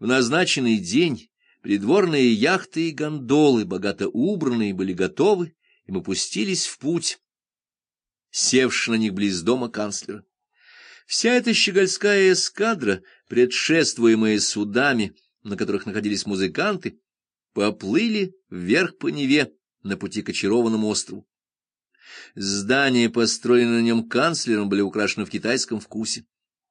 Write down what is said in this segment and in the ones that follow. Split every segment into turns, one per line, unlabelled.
В назначенный день придворные яхты и гондолы, богато убранные, были готовы, и мы пустились в путь, севши на них близ дома канцлера. Вся эта щегольская эскадра, предшествуемая судами, на которых находились музыканты, поплыли вверх по Неве на пути к очарованному острову. Здания, построенные на нем канцлером, были украшены в китайском вкусе.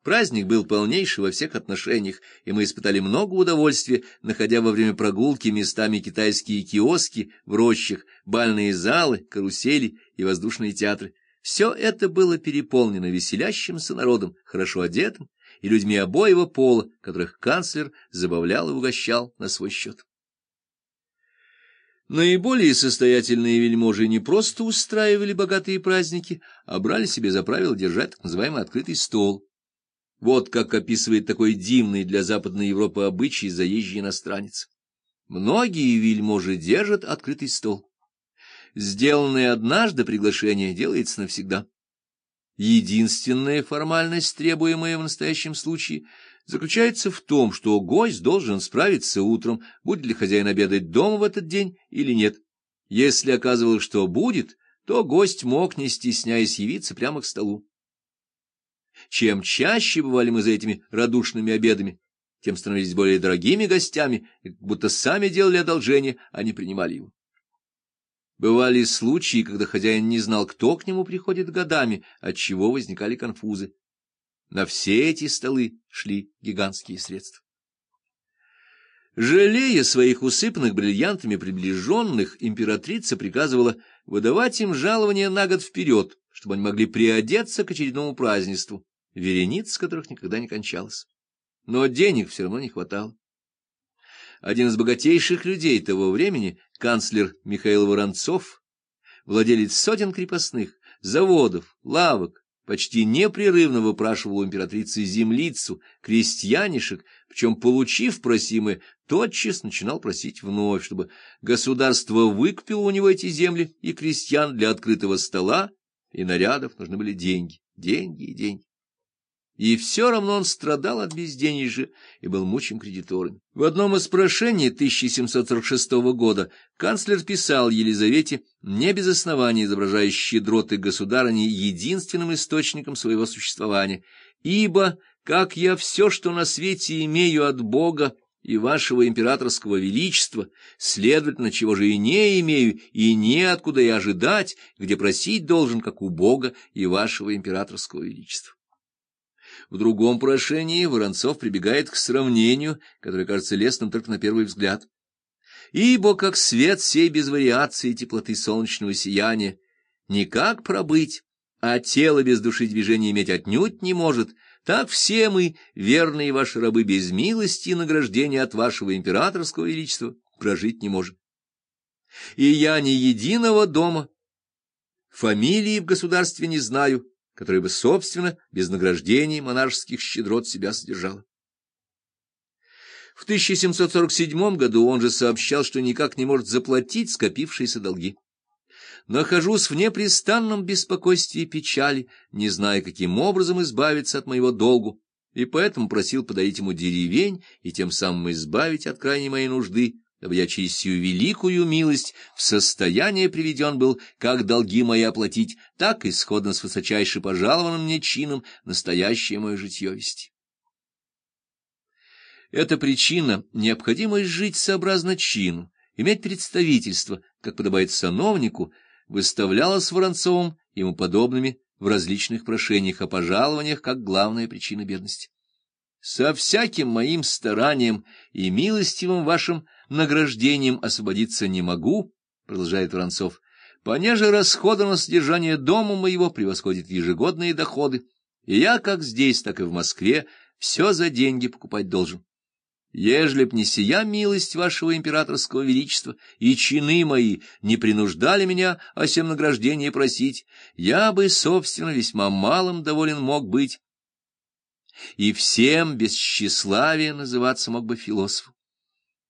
Праздник был полнейший во всех отношениях, и мы испытали много удовольствия, находя во время прогулки местами китайские киоски в рощах, бальные залы, карусели и воздушные театры. Все это было переполнено веселящимся народом, хорошо одетым, и людьми обоего пола, которых канцлер забавлял и угощал на свой счет. Наиболее состоятельные вельможи не просто устраивали богатые праздники, а брали себе за правило держать так называемый открытый стол. Вот как описывает такой дивный для Западной Европы обычай заезжий иностранец. Многие вельможи держат открытый стол. Сделанное однажды приглашение делается навсегда. Единственная формальность, требуемая в настоящем случае, заключается в том, что гость должен справиться утром, будет ли хозяин обедать дома в этот день или нет. Если оказывалось, что будет, то гость мог, не стесняясь, явиться прямо к столу. Чем чаще бывали мы за этими радушными обедами, тем становились более дорогими гостями, будто сами делали одолжение, а не принимали его. Бывали случаи, когда хозяин не знал, кто к нему приходит годами, от чего возникали конфузы. На все эти столы шли гигантские средства. Жалея своих усыпанных бриллиантами приближенных, императрица приказывала выдавать им жалование на год вперед, чтобы они могли приодеться к очередному празднеству, верениц которых никогда не кончалось. Но денег все равно не хватало. Один из богатейших людей того времени, канцлер Михаил Воронцов, владелец сотен крепостных, заводов, лавок, почти непрерывно выпрашивал у императрицы землицу, крестьянишек, причем, получив просимое, тотчас начинал просить вновь, чтобы государство выкупило у него эти земли, и крестьян для открытого стола и нарядов нужны были деньги, деньги и деньги и все равно он страдал от безденежья и был мучим кредиторами. В одном из прошений 1746 года канцлер писал Елизавете, не без основания изображая щедроты государыни единственным источником своего существования, «Ибо, как я все, что на свете имею от Бога, и вашего императорского величества, следовательно, чего же и не имею, и неоткуда и ожидать, где просить должен, как у Бога и вашего императорского величества. В другом прошении Воронцов прибегает к сравнению, которое кажется лестным только на первый взгляд. «Ибо как свет сей без вариации теплоты солнечного сияния, никак пробыть, а тело без души движения иметь отнюдь не может, так все мы, верные ваши рабы, без милости и награждения от вашего императорского величества, прожить не можем. И я ни единого дома, фамилии в государстве не знаю, которая бы, собственно, без награждений монашеских щедрот себя содержала. В 1747 году он же сообщал, что никак не может заплатить скопившиеся долги. «Нахожусь в непрестанном беспокойстве и печали, не зная, каким образом избавиться от моего долгу, и поэтому просил подарить ему деревень и тем самым избавить от крайней моей нужды, дабы я сию великую милость в состояние приведен был, как долги мои оплатить, так исходно с высочайше пожалованным мне чином настоящее мое житье вести. Эта причина — необходимость жить сообразно чину, иметь представительство, как подобает сановнику, выставлялась Воронцовым ему подобными в различных прошениях о пожалованиях как главная причина бедности. Со всяким моим старанием и милостивым вашим награждением освободиться не могу, — продолжает Воронцов, — понеже расходы на содержание дома моего превосходят ежегодные доходы, и я как здесь, так и в Москве все за деньги покупать должен. Ежели б не сия милость вашего императорского величества и чины мои не принуждали меня о сем награждении просить, я бы, собственно, весьма малым доволен мог быть, и всем без тщеславия называться мог бы философом.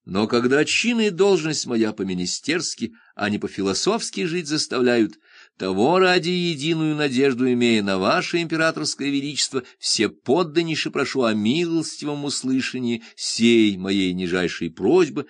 Но когда чин и должность моя по-министерски, а не по-философски жить заставляют, Того ради единую надежду имея на ваше императорское величество, все подданнейше прошу о милостивом услышании сей моей нижайшей просьбы